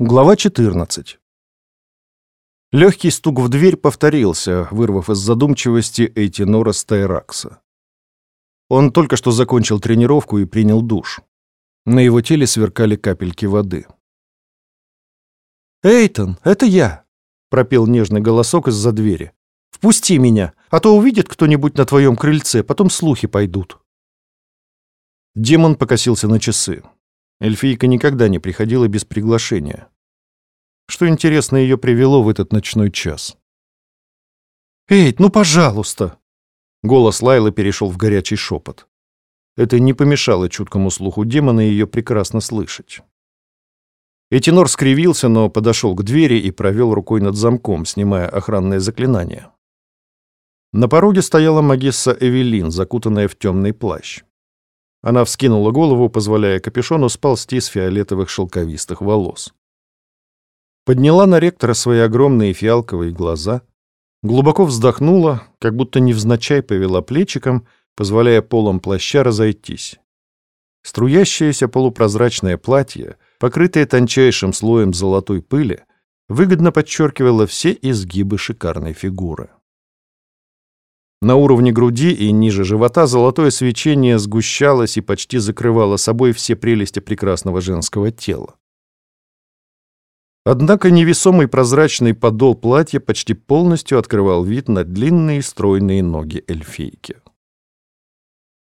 Глава 14. Легкий стук в дверь повторился, вырвав из задумчивости Эйтинора Стайракса. Он только что закончил тренировку и принял душ. На его теле сверкали капельки воды. «Эйтон, это я!» — пропел нежный голосок из-за двери. «Впусти меня, а то увидит кто-нибудь на твоем крыльце, потом слухи пойдут». Демон покосился на часы. Эльфийка никогда не приходила без приглашения. Что интересно ее привело в этот ночной час? «Эй, ну пожалуйста!» Голос Лайлы перешел в горячий шепот. Это не помешало чуткому слуху демона ее прекрасно слышать. Этинор скривился, но подошел к двери и провел рукой над замком, снимая охранное заклинание. На пороге стояла магисса Эвелин, закутанная в темный плащ. Она вскинула голову, позволяя капюшону сползти с фиолетовых шелковистых волос. Подняла на ректора свои огромные фиалковые глаза, глубоко вздохнула, как будто невзначай повела плечиком, позволяя полом плаща разойтись. Струящееся полупрозрачное платье, покрытое тончайшим слоем золотой пыли, выгодно подчеркивало все изгибы шикарной фигуры. На уровне груди и ниже живота золотое свечение сгущалось и почти закрывало собой все прелести прекрасного женского тела. Однако невесомый прозрачный подол платья почти полностью открывал вид на длинные стройные ноги эльфийки.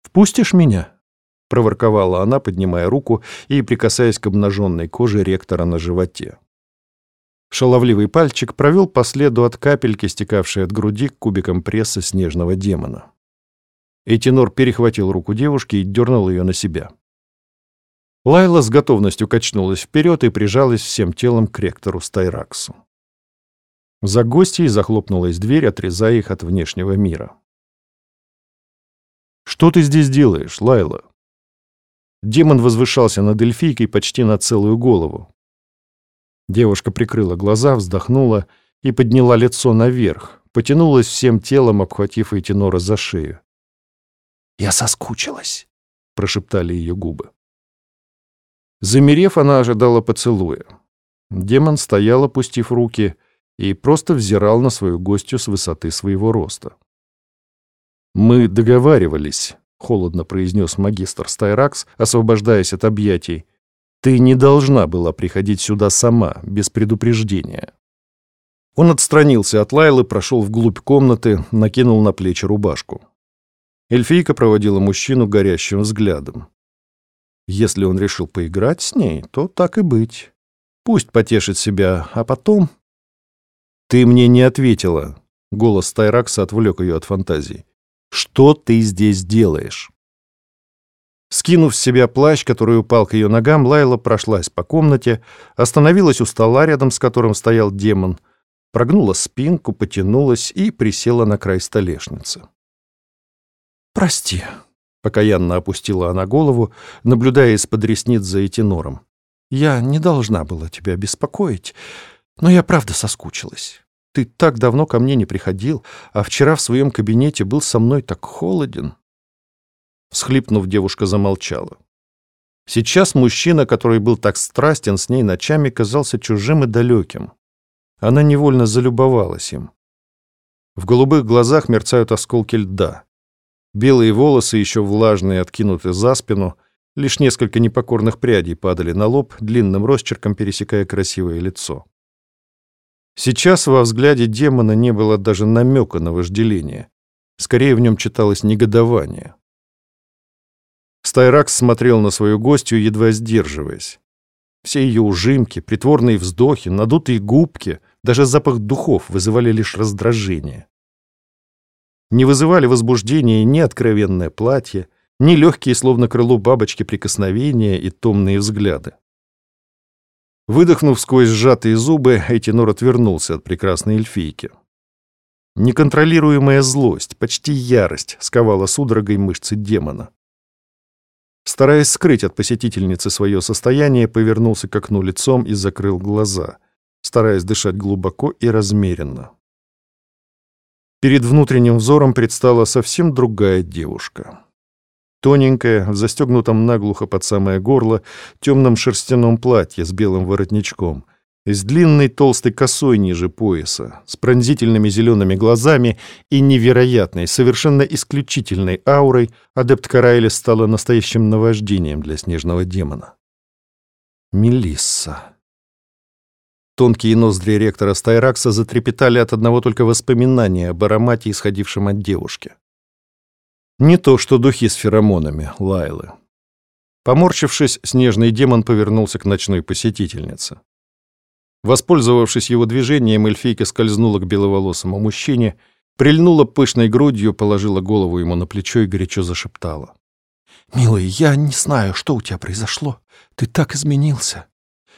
«Впустишь меня?» — проворковала она, поднимая руку и прикасаясь к обнаженной коже ректора на животе. Шаловливый пальчик провел по следу от капельки, стекавшей от груди к кубикам пресса снежного демона. Этинор перехватил руку девушки и дернул ее на себя. Лайла с готовностью качнулась вперед и прижалась всем телом к ректору Стайраксу. За гостьей захлопнулась дверь, отрезая их от внешнего мира. «Что ты здесь делаешь, Лайла?» Демон возвышался над эльфийкой почти на целую голову. Девушка прикрыла глаза, вздохнула и подняла лицо наверх, потянулась всем телом, обхватив Эйтинора за шею. «Я соскучилась», — прошептали ее губы. Замерев, она ожидала поцелуя. Демон стоял, опустив руки, и просто взирал на свою гостью с высоты своего роста. «Мы договаривались», — холодно произнес магистр Стайракс, освобождаясь от объятий, ты не должна была приходить сюда сама, без предупреждения. Он отстранился от Лайлы, прошел вглубь комнаты, накинул на плечи рубашку. Эльфийка проводила мужчину горящим взглядом. Если он решил поиграть с ней, то так и быть. Пусть потешит себя, а потом... «Ты мне не ответила», — голос Тайракса отвлек ее от фантазии. «Что ты здесь делаешь?» Скинув с себя плащ, который упал к ее ногам, Лайла прошлась по комнате, остановилась у стола, рядом с которым стоял демон, прогнула спинку, потянулась и присела на край столешницы. «Прости», — покаянно опустила она голову, наблюдая из-под ресниц за этинором. «Я не должна была тебя беспокоить, но я правда соскучилась. Ты так давно ко мне не приходил, а вчера в своем кабинете был со мной так холоден». Всхлипнув, девушка замолчала. Сейчас мужчина, который был так страстен с ней ночами, казался чужим и далеким. Она невольно залюбовалась им. В голубых глазах мерцают осколки льда. Белые волосы, еще влажные, откинуты за спину, лишь несколько непокорных прядей падали на лоб, длинным росчерком пересекая красивое лицо. Сейчас во взгляде демона не было даже намека на вожделение. Скорее в нем читалось негодование. Стайракс смотрел на свою гостью, едва сдерживаясь. Все ее ужимки, притворные вздохи, надутые губки, даже запах духов вызывали лишь раздражение. Не вызывали возбуждения ни откровенное платье, ни легкие, словно крыло бабочки, прикосновения и томные взгляды. Выдохнув сквозь сжатые зубы, Эйтинор отвернулся от прекрасной эльфийки. Неконтролируемая злость, почти ярость, сковала судорогой мышцы демона. Стараясь скрыть от посетительницы свое состояние, повернулся к окну лицом и закрыл глаза, стараясь дышать глубоко и размеренно. Перед внутренним взором предстала совсем другая девушка. Тоненькая, в застегнутом наглухо под самое горло, темном шерстяном платье с белым воротничком, с длинной толстой косой ниже пояса, с пронзительными зелеными глазами и невероятной, совершенно исключительной аурой, адепт Карайли стала настоящим наваждением для снежного демона. Мелисса. Тонкие ноздри ректора Стайракса затрепетали от одного только воспоминания об аромате, исходившем от девушки. Не то, что духи с феромонами, Лайлы. Поморщившись, снежный демон повернулся к ночной посетительнице. Воспользовавшись его движением, эльфийка скользнула к беловолосому мужчине, прильнула пышной грудью, положила голову ему на плечо и горячо зашептала. «Милый, я не знаю, что у тебя произошло. Ты так изменился.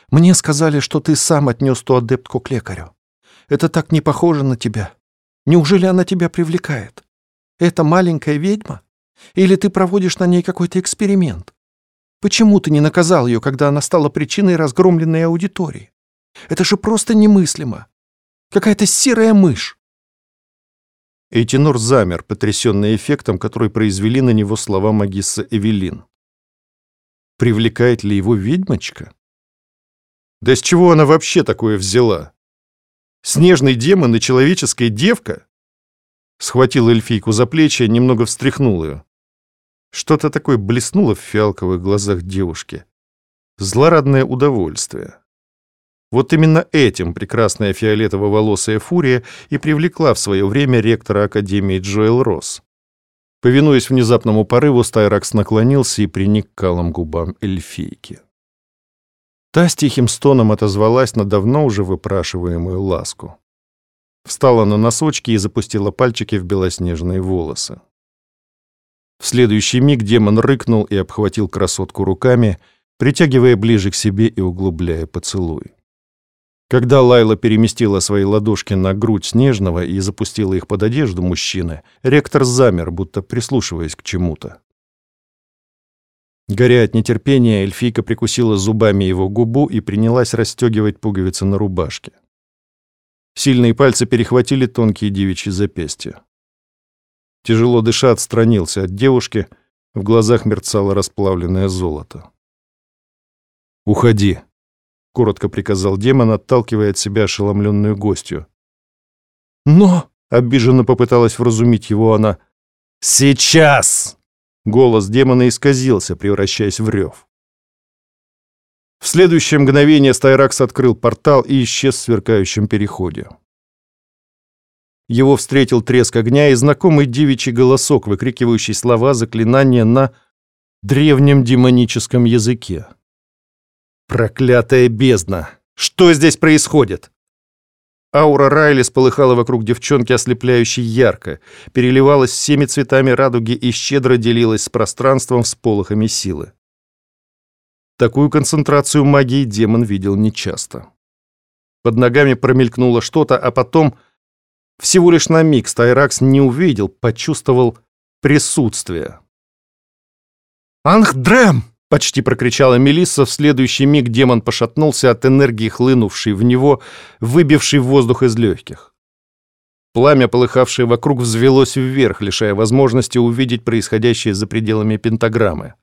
Мне сказали, что ты сам отнес ту адептку к лекарю. Это так не похоже на тебя. Неужели она тебя привлекает? Это маленькая ведьма? Или ты проводишь на ней какой-то эксперимент? Почему ты не наказал ее, когда она стала причиной разгромленной аудитории? Это же просто немыслимо. Какая-то серая мышь. Эйтинор замер, потрясенный эффектом, который произвели на него слова магисса Эвелин. Привлекает ли его ведьмочка? Да с чего она вообще такое взяла? Снежный демон и человеческая девка? Схватил эльфийку за плечи, немного встряхнул ее. Что-то такое блеснуло в фиалковых глазах девушки. Злорадное удовольствие. Вот именно этим прекрасная фиолетово-волосая фурия и привлекла в свое время ректора Академии Джоэл Росс. Повинуясь внезапному порыву, Стайракс наклонился и приник к калым губам эльфийки. Та с тихим стоном отозвалась на давно уже выпрашиваемую ласку. Встала на носочки и запустила пальчики в белоснежные волосы. В следующий миг демон рыкнул и обхватил красотку руками, притягивая ближе к себе и углубляя поцелуй. Когда Лайла переместила свои ладошки на грудь Снежного и запустила их под одежду мужчины, ректор замер, будто прислушиваясь к чему-то. Горя от нетерпения, эльфийка прикусила зубами его губу и принялась расстегивать пуговицы на рубашке. Сильные пальцы перехватили тонкие девичьи запястья. Тяжело дыша отстранился от девушки, в глазах мерцало расплавленное золото. «Уходи», — коротко приказал демон, отталкивая от себя ошеломленную гостью. «Но!» — обиженно попыталась вразумить его она. «Сейчас!» — голос демона исказился, превращаясь в рев. В следующее мгновение Стайракс открыл портал и исчез в сверкающем переходе. Его встретил треск огня и знакомый девичий голосок, выкрикивающий слова заклинания на древнем демоническом языке. «Проклятая бездна! Что здесь происходит?» Аура Райли сполыхала вокруг девчонки ослепляюще ярко, переливалась всеми цветами радуги и щедро делилась с пространством всполохами силы. Такую концентрацию магии демон видел нечасто. Под ногами промелькнуло что-то, а потом, всего лишь на миг, Стайракс не увидел, почувствовал присутствие. «Ангдрем!» — почти прокричала Мелисса. В следующий миг демон пошатнулся от энергии, хлынувшей в него, выбившей воздух из легких. Пламя, полыхавшее вокруг, взвелось вверх, лишая возможности увидеть происходящее за пределами пентаграммы.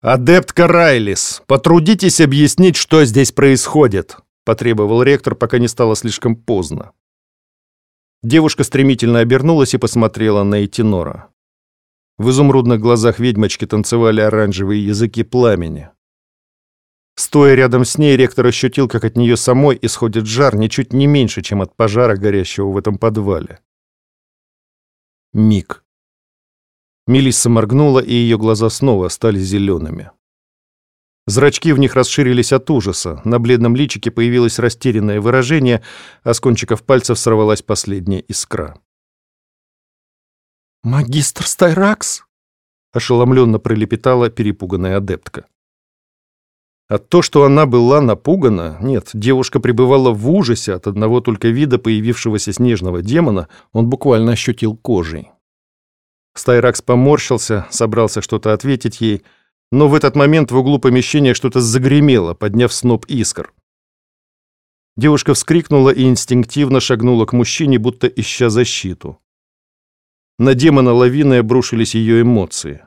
«Адепт Карайлис, потрудитесь объяснить, что здесь происходит», потребовал ректор, пока не стало слишком поздно. Девушка стремительно обернулась и посмотрела на Этинора. В изумрудных глазах ведьмочки танцевали оранжевые языки пламени. Стоя рядом с ней, ректор ощутил, как от нее самой исходит жар ничуть не меньше, чем от пожара, горящего в этом подвале. Миг. Мелисса моргнула, и ее глаза снова стали зелеными. Зрачки в них расширились от ужаса, на бледном личике появилось растерянное выражение, а с кончиков пальцев сорвалась последняя искра. «Магистр Стайракс?» — ошеломленно пролепетала перепуганная адептка. А то, что она была напугана, нет, девушка пребывала в ужасе от одного только вида появившегося снежного демона, он буквально ощутил кожей. Стайракс поморщился, собрался что-то ответить ей, но в этот момент в углу помещения что-то загремело, подняв сноп искр. Девушка вскрикнула и инстинктивно шагнула к мужчине, будто ища защиту. На демона лавины обрушились ее эмоции.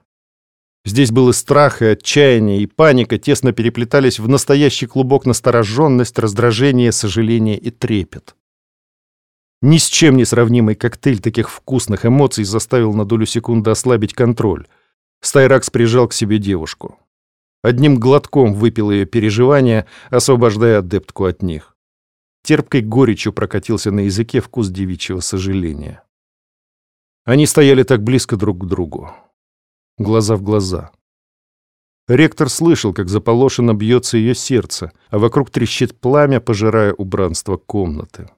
Здесь был и страх, и отчаяние, и паника тесно переплетались в настоящий клубок настороженность, раздражение, сожаление и трепет. Ни с чем не сравнимый коктейль таких вкусных эмоций заставил на долю секунды ослабить контроль. Стайракс прижал к себе девушку. Одним глотком выпил ее переживания, освобождая адептку от них. Терпкой горечью прокатился на языке вкус девичьего сожаления. Они стояли так близко друг к другу. Глаза в глаза. Ректор слышал, как заполошено бьется ее сердце, а вокруг трещит пламя, пожирая убранство комнаты.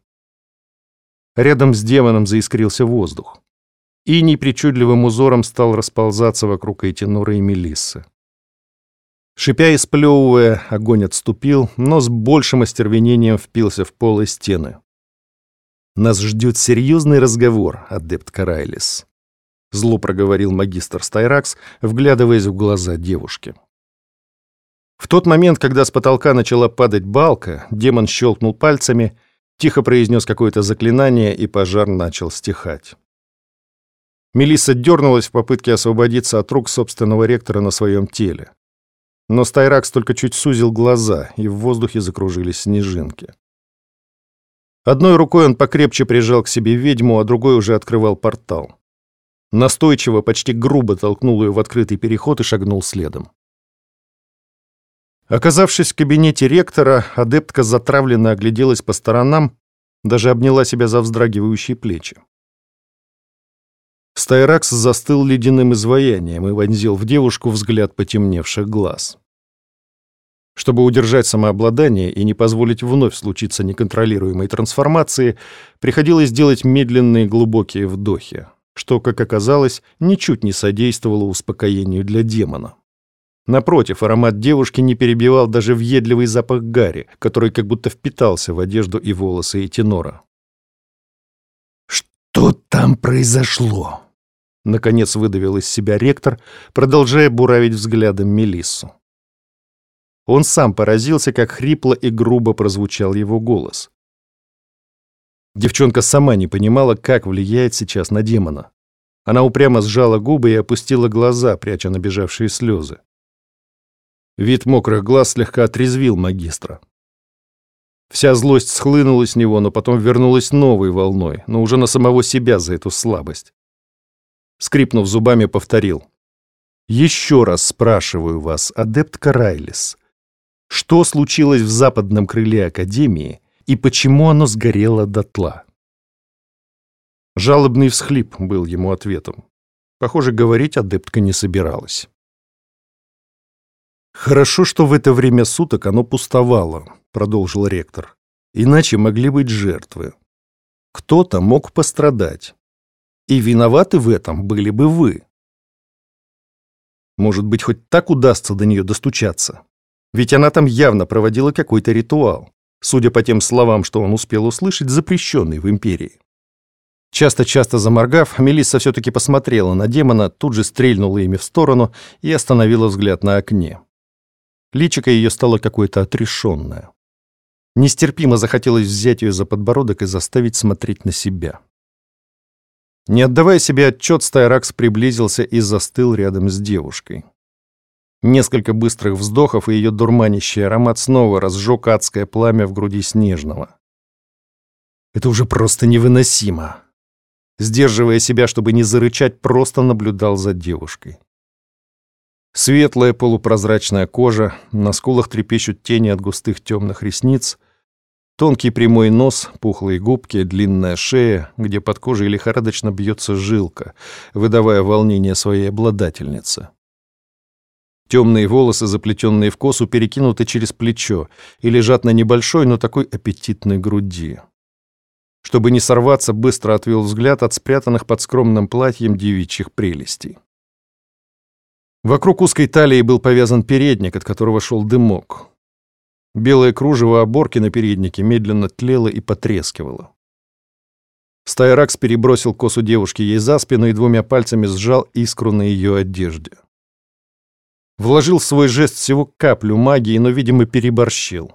Рядом с демоном заискрился воздух. И непричудливым узором стал расползаться вокруг Эйтинора и Мелиссы. Шипя и сплевывая, огонь отступил, но с большим остервенением впился в пол и стены. «Нас ждет серьезный разговор, адепт Карайлис», — зло проговорил магистр Стайракс, вглядываясь в глаза девушки. В тот момент, когда с потолка начала падать балка, демон щелкнул пальцами, тихо произнес какое-то заклинание, и пожар начал стихать. Мелисса дернулась в попытке освободиться от рук собственного ректора на своем теле. Но Стайракс только чуть сузил глаза, и в воздухе закружились снежинки. Одной рукой он покрепче прижал к себе ведьму, а другой уже открывал портал. Настойчиво, почти грубо толкнул ее в открытый переход и шагнул следом. Оказавшись в кабинете ректора, адептка затравленно огляделась по сторонам, даже обняла себя за вздрагивающие плечи. Стайракс застыл ледяным изваянием и вонзил в девушку взгляд потемневших глаз. Чтобы удержать самообладание и не позволить вновь случиться неконтролируемой трансформации, приходилось делать медленные глубокие вдохи, что, как оказалось, ничуть не содействовало успокоению для демона. Напротив, аромат девушки не перебивал даже въедливый запах гари, который как будто впитался в одежду и волосы Этинора. «Что там произошло?» Наконец выдавил из себя ректор, продолжая буравить взглядом Мелиссу. Он сам поразился, как хрипло и грубо прозвучал его голос. Девчонка сама не понимала, как влияет сейчас на демона. Она упрямо сжала губы и опустила глаза, пряча набежавшие слезы. Вид мокрых глаз слегка отрезвил магистра. Вся злость схлынула с него, но потом вернулась новой волной, но уже на самого себя за эту слабость. Скрипнув зубами, повторил. «Еще раз спрашиваю вас, адепт Карайлис, что случилось в западном крыле Академии и почему оно сгорело дотла?» Жалобный всхлип был ему ответом. Похоже, говорить адептка не собиралась. «Хорошо, что в это время суток оно пустовало», — продолжил ректор. «Иначе могли быть жертвы. Кто-то мог пострадать. И виноваты в этом были бы вы. Может быть, хоть так удастся до нее достучаться? Ведь она там явно проводила какой-то ритуал, судя по тем словам, что он успел услышать, запрещенный в Империи. Часто-часто заморгав, Мелисса все-таки посмотрела на демона, тут же стрельнула ими в сторону и остановила взгляд на окне. Личико ее стало какое-то отрешенное. Нестерпимо захотелось взять ее за подбородок и заставить смотреть на себя. Не отдавая себе отчет, Стайракс приблизился и застыл рядом с девушкой. Несколько быстрых вздохов, и ее дурманящий аромат снова разжег адское пламя в груди Снежного. Это уже просто невыносимо. Сдерживая себя, чтобы не зарычать, просто наблюдал за девушкой. Светлая полупрозрачная кожа, на скулах трепещут тени от густых темных ресниц, тонкий прямой нос, пухлые губки, длинная шея, где под кожей лихорадочно бьется жилка, выдавая волнение своей обладательницы. Темные волосы, заплетенные в косу, перекинуты через плечо и лежат на небольшой, но такой аппетитной груди. Чтобы не сорваться, быстро отвел взгляд от спрятанных под скромным платьем девичьих прелестей. Вокруг узкой талии был повязан передник, от которого шел дымок. Белое кружево оборки на переднике медленно тлело и потрескивало. Стайракс перебросил косу девушки ей за спину и двумя пальцами сжал искру на ее одежде. Вложил в свой жест всего каплю магии, но, видимо, переборщил.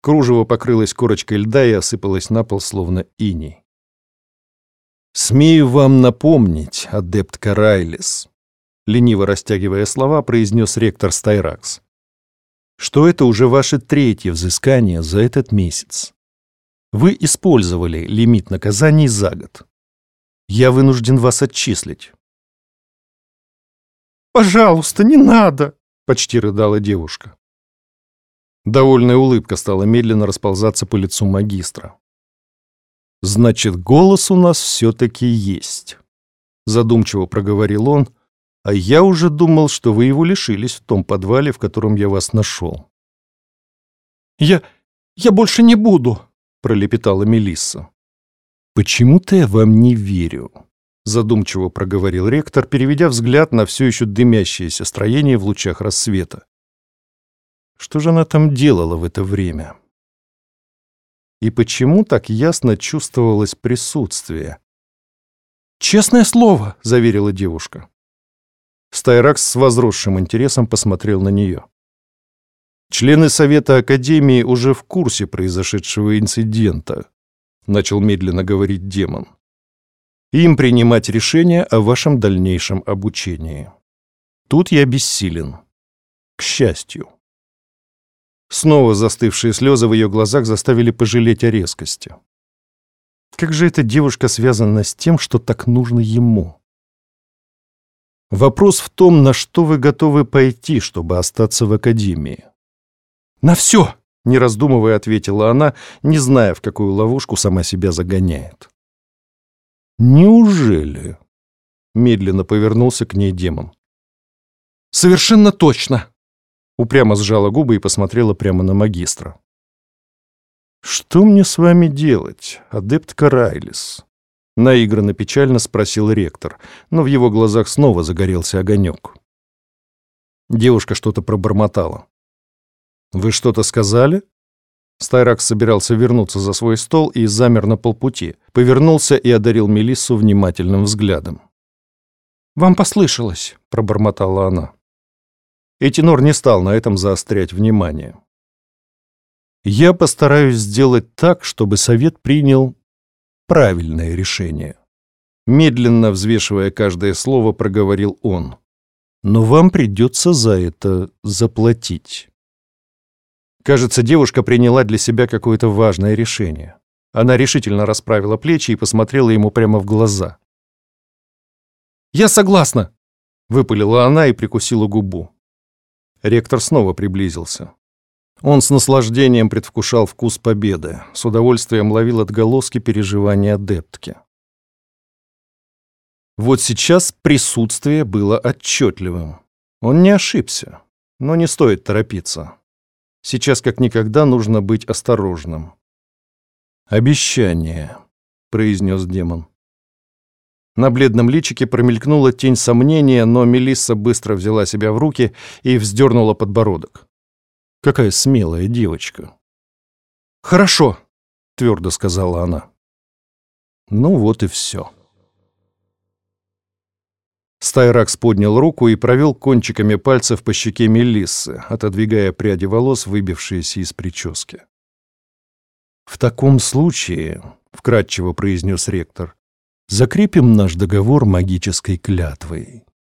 Кружево покрылось корочкой льда и осыпалось на пол, словно иней. «Смею вам напомнить, адепт Карайлис», лениво растягивая слова, произнес ректор Стайракс, что это уже ваше третье взыскание за этот месяц. Вы использовали лимит наказаний за год. Я вынужден вас отчислить. «Пожалуйста, не надо!» — почти рыдала девушка. Довольная улыбка стала медленно расползаться по лицу магистра. «Значит, голос у нас все-таки есть», — задумчиво проговорил он, «а я уже думал, что вы его лишились в том подвале, в котором я вас нашел». «Я... я больше не буду», — пролепетала Мелисса. «Почему-то я вам не верю», — задумчиво проговорил ректор, переведя взгляд на все еще дымящееся строение в лучах рассвета. Что же она там делала в это время? И почему так ясно чувствовалось присутствие? «Честное слово», — заверила девушка. Стайракс с возросшим интересом посмотрел на нее. Члены Совета Академии уже в курсе произошедшего инцидента, начал медленно говорить демон. Им принимать решение о вашем дальнейшем обучении. Тут я бессилен. К счастью. Снова застывшие слезы в ее глазах заставили пожалеть о резкости. Как же эта девушка связана с тем, что так нужно ему? Вопрос в том, на что вы готовы пойти, чтобы остаться в академии. «На все!» — не раздумывая ответила она, не зная, в какую ловушку сама себя загоняет. «Неужели?» — медленно повернулся к ней демон. «Совершенно точно!» Упрямо сжала губы и посмотрела прямо на магистра. «Что мне с вами делать, адепт Карайлис?» Наигранно печально спросил ректор, но в его глазах снова загорелся огонек. Девушка что-то пробормотала. «Вы что-то сказали?» Стайракс собирался вернуться за свой стол и замер на полпути, повернулся и одарил Мелиссу внимательным взглядом. «Вам послышалось», — пробормотала она. Этинор не стал на этом заострять внимание. «Я постараюсь сделать так, чтобы совет принял правильное решение». Медленно взвешивая каждое слово, проговорил он. «Но вам придется за это заплатить». Кажется, девушка приняла для себя какое-то важное решение. Она решительно расправила плечи и посмотрела ему прямо в глаза. «Я согласна!» — выпалила она и прикусила губу. Ректор снова приблизился. Он с наслаждением предвкушал вкус победы, с удовольствием ловил отголоски переживания адептки. Вот сейчас присутствие было отчетливым. Он не ошибся, но не стоит торопиться. Сейчас как никогда нужно быть осторожным. «Обещание», — произнес демон. На бледном личике промелькнула тень сомнения, но Мелисса быстро взяла себя в руки и вздернула подбородок. Какая смелая девочка. «Хорошо», — твердо сказала она. Ну вот и все. Стайракс поднял руку и провел кончиками пальцев по щеке Мелиссы, отодвигая пряди волос, выбившиеся из прически. «В таком случае», — вкратчиво произнес ректор, Закрепим наш договор магической клятвой.